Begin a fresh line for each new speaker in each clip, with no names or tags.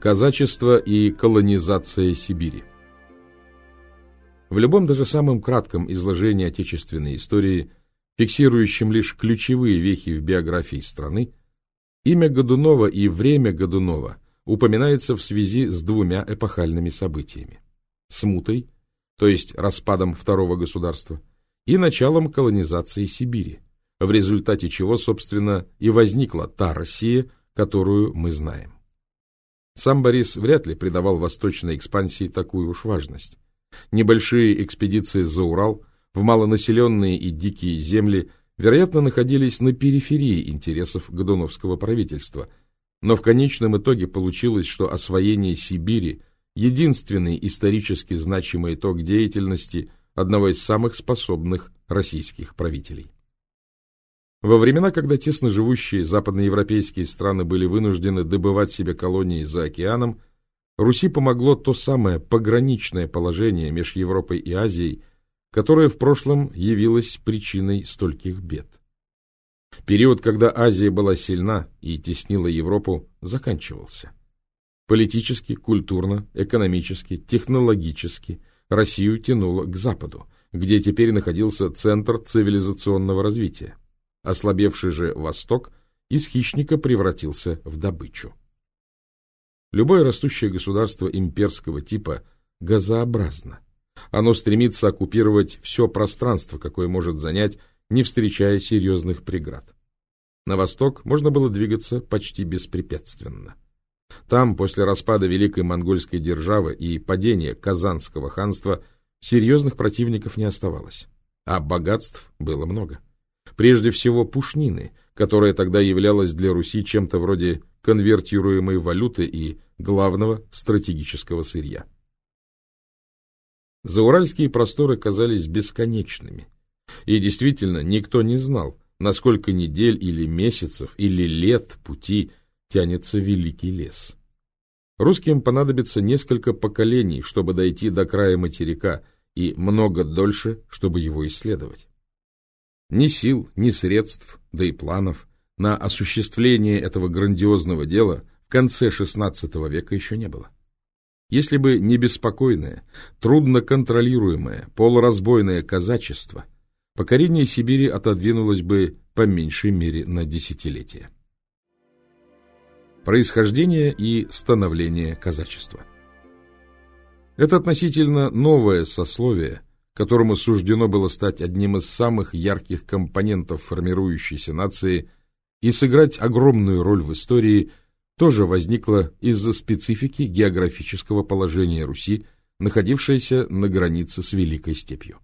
Казачество и колонизация Сибири В любом даже самом кратком изложении отечественной истории, фиксирующем лишь ключевые вехи в биографии страны, имя Годунова и время Годунова упоминается в связи с двумя эпохальными событиями. Смутой, то есть распадом второго государства, и началом колонизации Сибири, в результате чего, собственно, и возникла та Россия, которую мы знаем. Сам Борис вряд ли придавал восточной экспансии такую уж важность. Небольшие экспедиции за Урал, в малонаселенные и дикие земли, вероятно, находились на периферии интересов Годуновского правительства, но в конечном итоге получилось, что освоение Сибири – единственный исторически значимый итог деятельности одного из самых способных российских правителей. Во времена, когда тесно живущие западноевропейские страны были вынуждены добывать себе колонии за океаном, Руси помогло то самое пограничное положение между Европой и Азией, которое в прошлом явилось причиной стольких бед. Период, когда Азия была сильна и теснила Европу, заканчивался. Политически, культурно, экономически, технологически Россию тянуло к Западу, где теперь находился центр цивилизационного развития. Ослабевший же Восток из хищника превратился в добычу. Любое растущее государство имперского типа газообразно. Оно стремится оккупировать все пространство, какое может занять, не встречая серьезных преград. На восток можно было двигаться почти беспрепятственно. Там, после распада Великой Монгольской державы и падения Казанского ханства, серьезных противников не оставалось, а богатств было много. Прежде всего пушнины, которая тогда являлась для Руси чем-то вроде конвертируемой валюты и главного стратегического сырья. Зауральские просторы казались бесконечными, и действительно никто не знал, на сколько недель или месяцев или лет пути тянется великий лес. Русским понадобится несколько поколений, чтобы дойти до края материка, и много дольше, чтобы его исследовать. Ни сил, ни средств, да и планов на осуществление этого грандиозного дела в конце XVI века еще не было. Если бы не беспокойное, трудно контролируемое, полуразбойное казачество, покорение Сибири отодвинулось бы по меньшей мере на десятилетия. Происхождение и становление казачества Это относительно новое сословие – которому суждено было стать одним из самых ярких компонентов формирующейся нации и сыграть огромную роль в истории, тоже возникло из-за специфики географического положения Руси, находившейся на границе с Великой степью.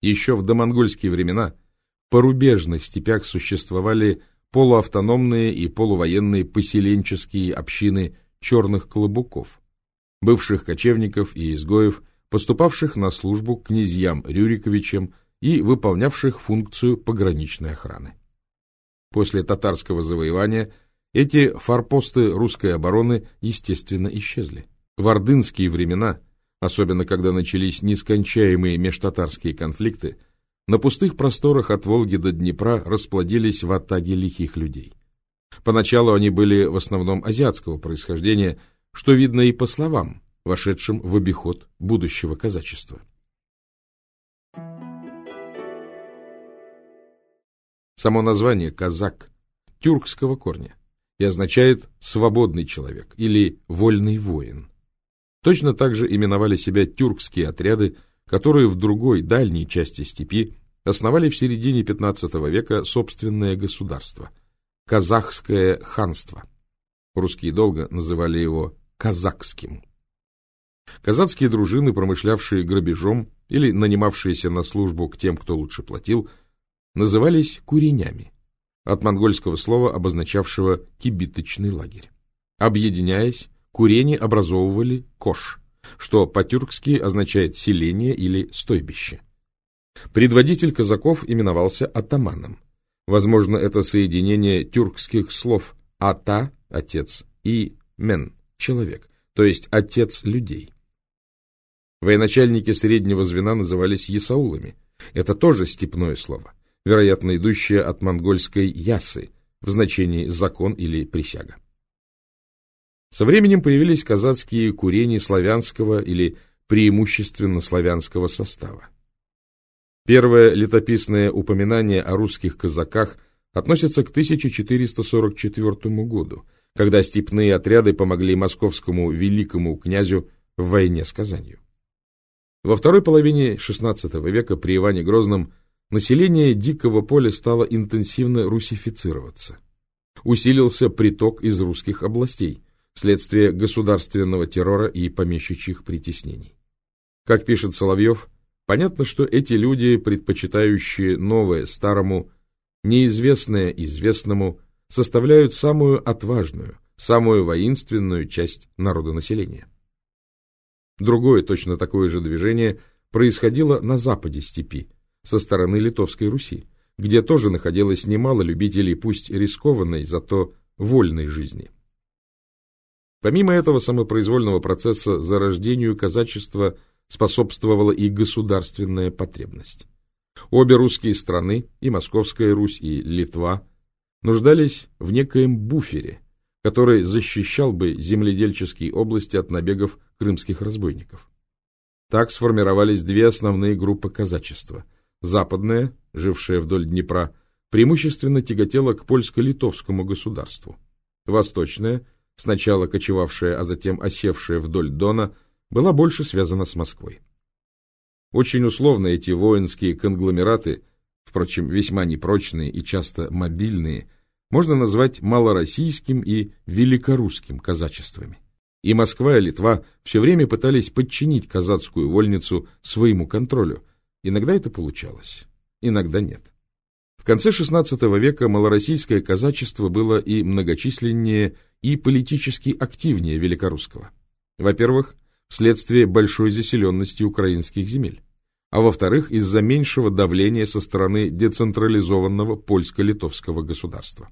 Еще в домонгольские времена в порубежных степях существовали полуавтономные и полувоенные поселенческие общины черных клобуков, бывших кочевников и изгоев, поступавших на службу князьям Рюриковичем и выполнявших функцию пограничной охраны. После татарского завоевания эти форпосты русской обороны, естественно, исчезли. В ордынские времена, особенно когда начались нескончаемые межтатарские конфликты, на пустых просторах от Волги до Днепра расплодились в атаге лихих людей. Поначалу они были в основном азиатского происхождения, что видно и по словам, вошедшим в обиход будущего казачества. Само название «казак» тюркского корня и означает «свободный человек» или «вольный воин». Точно так же именовали себя тюркские отряды, которые в другой, дальней части степи основали в середине XV века собственное государство – казахское ханство. Русские долго называли его казахским. Казацкие дружины, промышлявшие грабежом или нанимавшиеся на службу к тем, кто лучше платил, назывались куренями, от монгольского слова, обозначавшего кибиточный лагерь. Объединяясь, курени образовывали кош, что по-тюркски означает селение или стойбище. Предводитель казаков именовался атаманом. Возможно, это соединение тюркских слов «ата» — отец и «мен» — человек, то есть отец людей. Военачальники среднего звена назывались ясаулами. Это тоже степное слово, вероятно, идущее от монгольской ясы в значении закон или присяга. Со временем появились казацкие курени славянского или преимущественно славянского состава. Первое летописное упоминание о русских казаках относится к 1444 году, когда степные отряды помогли московскому великому князю в войне с Казанью. Во второй половине XVI века при Иване Грозном население Дикого поля стало интенсивно русифицироваться. Усилился приток из русских областей, следствие государственного террора и помещичьих притеснений. Как пишет Соловьев, понятно, что эти люди, предпочитающие новое старому, неизвестное известному, составляют самую отважную, самую воинственную часть народонаселения. Другое, точно такое же движение происходило на западе степи, со стороны Литовской Руси, где тоже находилось немало любителей пусть рискованной, зато вольной жизни. Помимо этого самопроизвольного процесса зарождению казачества способствовала и государственная потребность. Обе русские страны, и Московская Русь, и Литва, нуждались в некоем буфере, который защищал бы земледельческие области от набегов крымских разбойников. Так сформировались две основные группы казачества. Западная, жившая вдоль Днепра, преимущественно тяготела к польско-литовскому государству. Восточная, сначала кочевавшая, а затем осевшая вдоль Дона, была больше связана с Москвой. Очень условно эти воинские конгломераты, впрочем, весьма непрочные и часто мобильные, можно назвать малороссийским и великорусским казачествами. И Москва, и Литва все время пытались подчинить казацкую вольницу своему контролю. Иногда это получалось, иногда нет. В конце XVI века малороссийское казачество было и многочисленнее, и политически активнее великорусского. Во-первых, вследствие большой заселенности украинских земель, а во-вторых, из-за меньшего давления со стороны децентрализованного польско-литовского государства.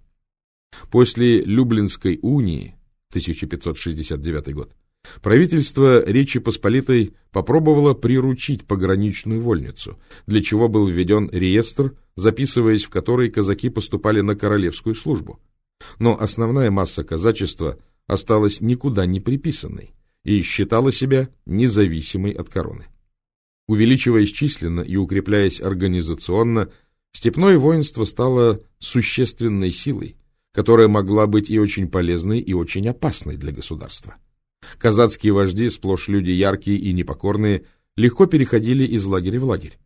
После Люблинской унии 1569 год правительство Речи Посполитой попробовало приручить пограничную вольницу, для чего был введен реестр, записываясь в который казаки поступали на королевскую службу. Но основная масса казачества осталась никуда не приписанной и считала себя независимой от короны. Увеличиваясь численно и укрепляясь организационно, степное воинство стало существенной силой, которая могла быть и очень полезной, и очень опасной для государства. Казацкие вожди, сплошь люди яркие и непокорные, легко переходили из лагеря в лагерь.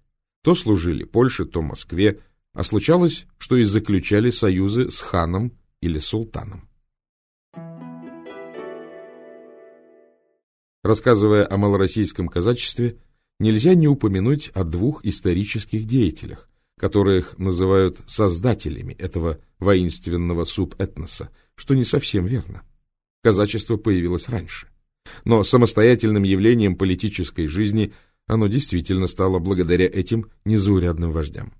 То служили Польше, то Москве, а случалось, что и заключали союзы с ханом или султаном. Рассказывая о малороссийском казачестве, нельзя не упомянуть о двух исторических деятелях, которых называют создателями этого воинственного субэтноса, что не совсем верно. Казачество появилось раньше. Но самостоятельным явлением политической жизни оно действительно стало благодаря этим незаурядным вождям.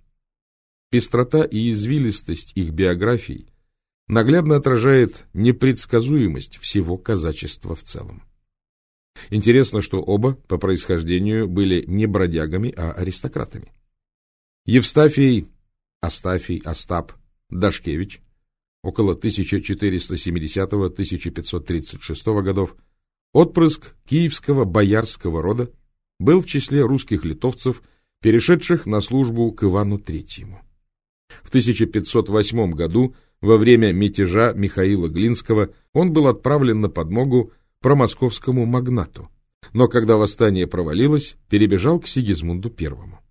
Пестрота и извилистость их биографий наглядно отражает непредсказуемость всего казачества в целом. Интересно, что оба по происхождению были не бродягами, а аристократами. Евстафий, Астафий, Остап, Дашкевич около 1470-1536 годов, отпрыск киевского боярского рода, был в числе русских литовцев, перешедших на службу к Ивану III. В 1508 году, во время мятежа Михаила Глинского, он был отправлен на подмогу промосковскому магнату, но когда восстание провалилось, перебежал к Сигизмунду I.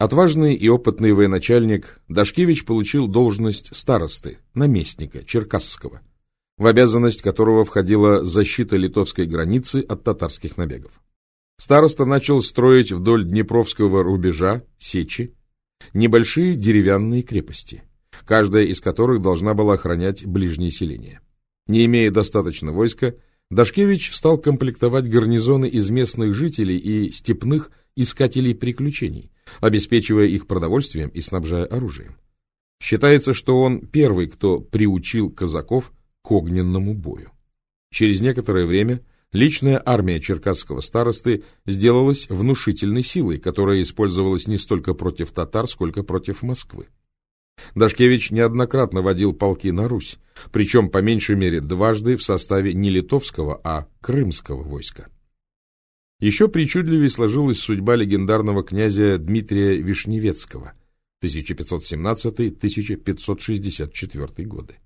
Отважный и опытный военачальник Дашкевич получил должность старосты, наместника Черкасского, в обязанность которого входила защита литовской границы от татарских набегов. Староста начал строить вдоль Днепровского рубежа, сечи, небольшие деревянные крепости, каждая из которых должна была охранять ближние селения. Не имея достаточно войска, Дашкевич стал комплектовать гарнизоны из местных жителей и степных искателей приключений, обеспечивая их продовольствием и снабжая оружием. Считается, что он первый, кто приучил казаков к огненному бою. Через некоторое время личная армия черкасского старосты сделалась внушительной силой, которая использовалась не столько против татар, сколько против Москвы. Дашкевич неоднократно водил полки на Русь, причем по меньшей мере дважды в составе не литовского, а крымского войска. Еще причудливее сложилась судьба легендарного князя Дмитрия Вишневецкого 1517-1564 годы.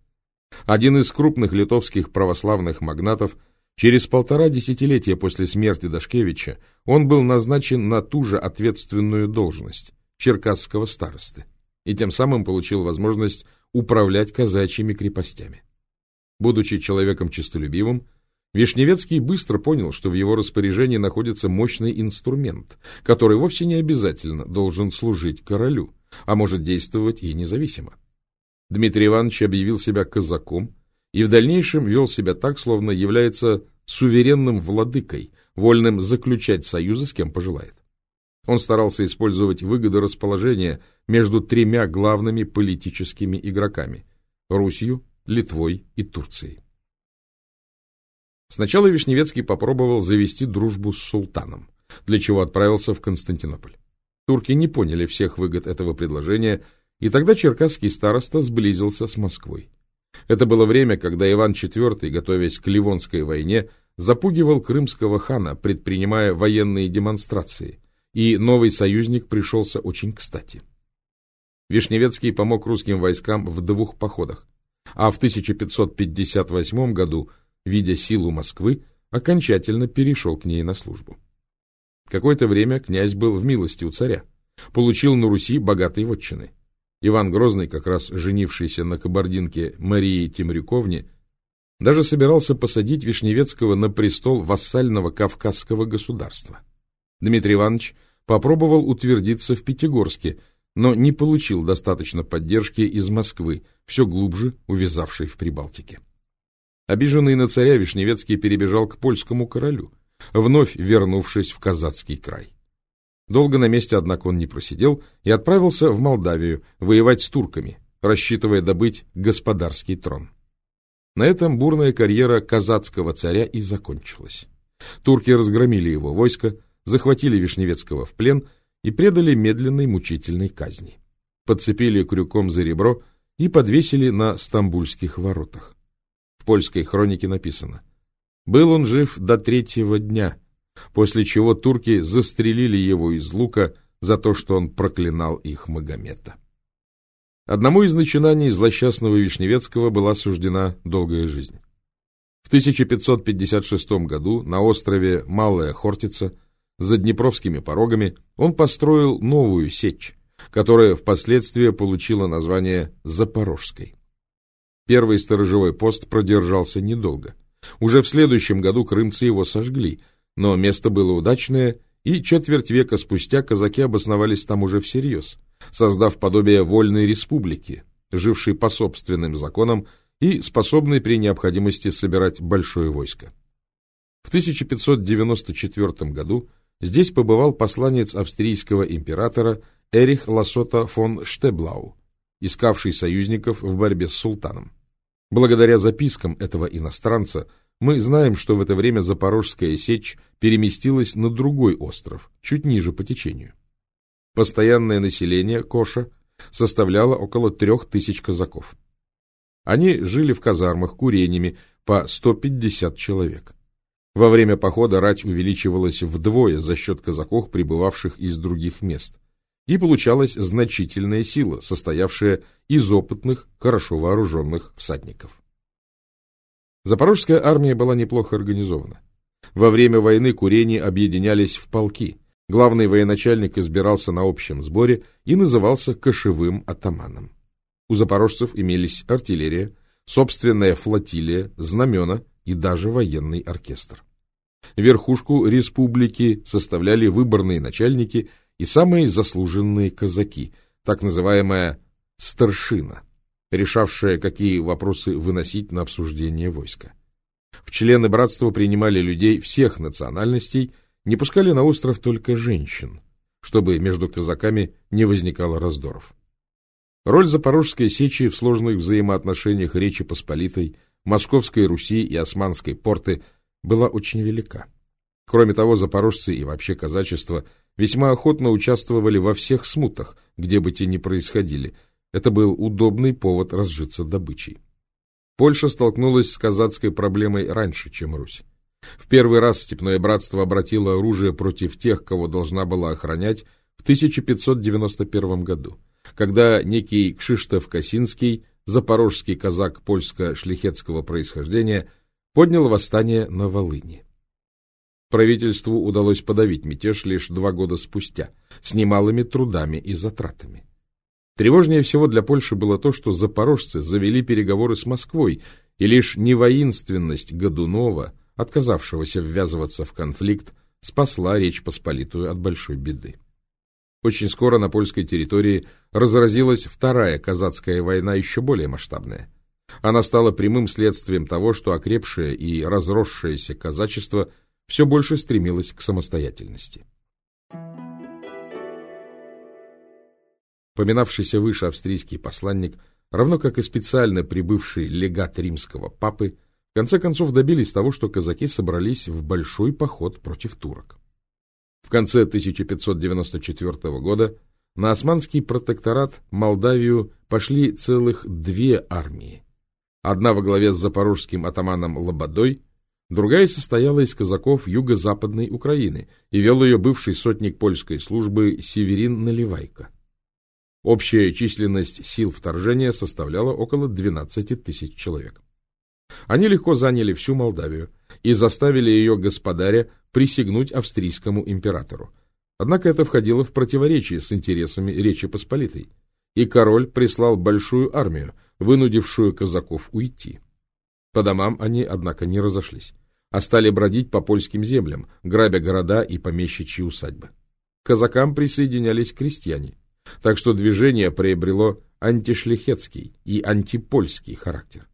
Один из крупных литовских православных магнатов, через полтора десятилетия после смерти Дашкевича он был назначен на ту же ответственную должность – черкасского старосты, и тем самым получил возможность управлять казачьими крепостями. Будучи человеком честолюбивым, Вишневецкий быстро понял, что в его распоряжении находится мощный инструмент, который вовсе не обязательно должен служить королю, а может действовать и независимо. Дмитрий Иванович объявил себя казаком и в дальнейшем вел себя так, словно является суверенным владыкой, вольным заключать союзы с кем пожелает. Он старался использовать выгоды расположения между тремя главными политическими игроками – Русью, Литвой и Турцией. Сначала Вишневецкий попробовал завести дружбу с султаном, для чего отправился в Константинополь. Турки не поняли всех выгод этого предложения, и тогда черкасский староста сблизился с Москвой. Это было время, когда Иван IV, готовясь к Ливонской войне, запугивал крымского хана, предпринимая военные демонстрации, и новый союзник пришелся очень кстати. Вишневецкий помог русским войскам в двух походах, а в 1558 году, видя силу Москвы, окончательно перешел к ней на службу. Какое-то время князь был в милости у царя, получил на Руси богатые вотчины. Иван Грозный, как раз женившийся на кабардинке Марии Темрюковне, даже собирался посадить Вишневецкого на престол вассального кавказского государства. Дмитрий Иванович попробовал утвердиться в Пятигорске, но не получил достаточно поддержки из Москвы, все глубже увязавшей в Прибалтике. Обиженный на царя Вишневецкий перебежал к польскому королю, вновь вернувшись в казацкий край. Долго на месте, однако, он не просидел и отправился в Молдавию воевать с турками, рассчитывая добыть господарский трон. На этом бурная карьера казацкого царя и закончилась. Турки разгромили его войско, захватили Вишневецкого в плен и предали медленной мучительной казни. Подцепили крюком за ребро и подвесили на стамбульских воротах. Польской хронике написано «Был он жив до третьего дня», после чего турки застрелили его из лука за то, что он проклинал их Магомета. Одному из начинаний злосчастного Вишневецкого была суждена долгая жизнь. В 1556 году на острове Малая Хортица за Днепровскими порогами он построил новую сечь, которая впоследствии получила название Запорожской. Первый сторожевой пост продержался недолго. Уже в следующем году крымцы его сожгли, но место было удачное, и четверть века спустя казаки обосновались там уже всерьез, создав подобие вольной республики, жившей по собственным законам и способной при необходимости собирать большое войско. В 1594 году Здесь побывал посланец австрийского императора Эрих Лассота фон Штеблау, искавший союзников в борьбе с султаном. Благодаря запискам этого иностранца мы знаем, что в это время Запорожская сечь переместилась на другой остров, чуть ниже по течению. Постоянное население Коша составляло около трех тысяч казаков. Они жили в казармах курениями по 150 человек. Во время похода рать увеличивалась вдвое за счет казаков, прибывавших из других мест. И получалась значительная сила, состоявшая из опытных, хорошо вооруженных всадников. Запорожская армия была неплохо организована. Во время войны курени объединялись в полки. Главный военачальник избирался на общем сборе и назывался кошевым атаманом. У запорожцев имелись артиллерия, собственная флотилия, знамена и даже военный оркестр. Верхушку республики составляли выборные начальники и самые заслуженные казаки, так называемая «старшина», решавшая, какие вопросы выносить на обсуждение войска. В члены братства принимали людей всех национальностей, не пускали на остров только женщин, чтобы между казаками не возникало раздоров. Роль Запорожской сечи в сложных взаимоотношениях Речи Посполитой, Московской Руси и Османской порты была очень велика. Кроме того, запорожцы и вообще казачество весьма охотно участвовали во всех смутах, где бы те ни происходили. Это был удобный повод разжиться добычей. Польша столкнулась с казацкой проблемой раньше, чем Русь. В первый раз Степное братство обратило оружие против тех, кого должна была охранять, в 1591 году, когда некий Кшиштоф Косинский, запорожский казак польско-шлихетского происхождения, поднял восстание на Волыни. Правительству удалось подавить мятеж лишь два года спустя, с немалыми трудами и затратами. Тревожнее всего для Польши было то, что запорожцы завели переговоры с Москвой, и лишь невоинственность Годунова, отказавшегося ввязываться в конфликт, спасла Речь Посполитую от большой беды. Очень скоро на польской территории разразилась вторая казацкая война, еще более масштабная. Она стала прямым следствием того, что окрепшее и разросшееся казачество все больше стремилось к самостоятельности. Поминавшийся выше австрийский посланник, равно как и специально прибывший легат римского папы, в конце концов добились того, что казаки собрались в большой поход против турок. В конце 1594 года на османский протекторат Молдавию пошли целых две армии. Одна во главе с запорожским атаманом Лободой, другая состояла из казаков юго-западной Украины и вел ее бывший сотник польской службы Северин Наливайко. Общая численность сил вторжения составляла около 12 тысяч человек. Они легко заняли всю Молдавию и заставили ее господаря присягнуть австрийскому императору. Однако это входило в противоречие с интересами Речи Посполитой, и король прислал большую армию, вынудившую казаков уйти. По домам они, однако, не разошлись, а стали бродить по польским землям, грабя города и помещичьи усадьбы. К казакам присоединялись крестьяне – так что движение приобрело антишлихетский и антипольский характер.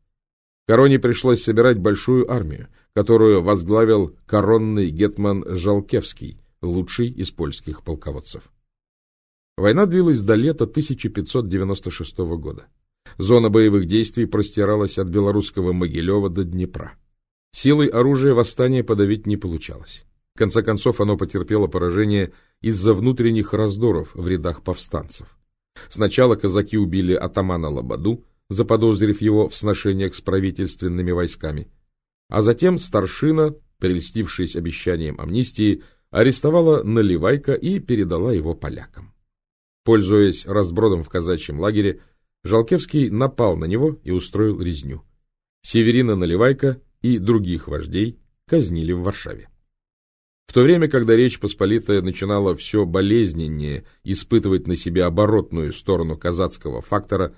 Короне пришлось собирать большую армию, которую возглавил коронный гетман Жалкевский, лучший из польских полководцев. Война длилась до лета 1596 года. Зона боевых действий простиралась от белорусского Могилева до Днепра. Силой оружия восстание подавить не получалось. В конце концов, оно потерпело поражение из-за внутренних раздоров в рядах повстанцев. Сначала казаки убили атамана Лободу, заподозрив его в сношениях с правительственными войсками, а затем старшина, прельстившись обещанием амнистии, арестовала Наливайка и передала его полякам. Пользуясь разбродом в казачьем лагере, Жалкевский напал на него и устроил резню. Северина Наливайка и других вождей казнили в Варшаве. В то время, когда Речь Посполитая начинала все болезненнее испытывать на себе оборотную сторону казацкого фактора,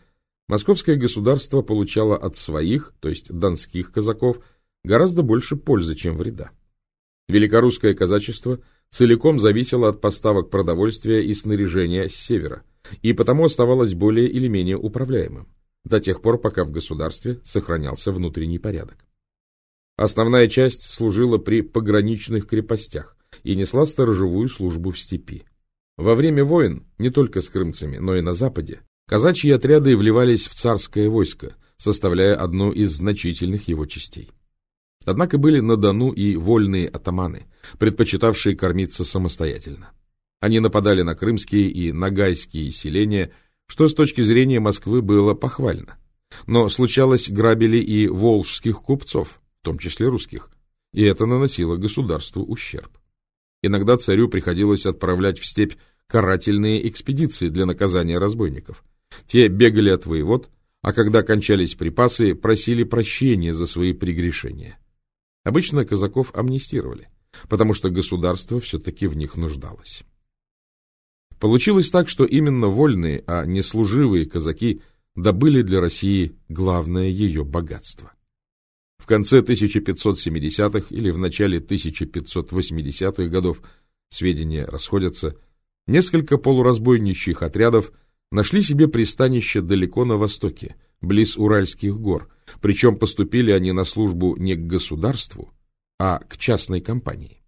московское государство получало от своих, то есть донских казаков, гораздо больше пользы, чем вреда. Великорусское казачество целиком зависело от поставок продовольствия и снаряжения с севера, и потому оставалось более или менее управляемым, до тех пор, пока в государстве сохранялся внутренний порядок. Основная часть служила при пограничных крепостях и несла сторожевую службу в степи. Во время войн, не только с крымцами, но и на Западе, казачьи отряды вливались в царское войско, составляя одну из значительных его частей. Однако были на Дону и вольные атаманы, предпочитавшие кормиться самостоятельно. Они нападали на крымские и нагайские селения, что с точки зрения Москвы было похвально. Но случалось грабили и волжских купцов, в том числе русских, и это наносило государству ущерб. Иногда царю приходилось отправлять в степь карательные экспедиции для наказания разбойников. Те бегали от воевод, а когда кончались припасы, просили прощения за свои прегрешения. Обычно казаков амнистировали, потому что государство все-таки в них нуждалось. Получилось так, что именно вольные, а не служивые казаки добыли для России главное ее богатство. В конце 1570-х или в начале 1580-х годов сведения расходятся, несколько полуразбойничьих отрядов нашли себе пристанище далеко на востоке, близ Уральских гор, причем поступили они на службу не к государству, а к частной компании.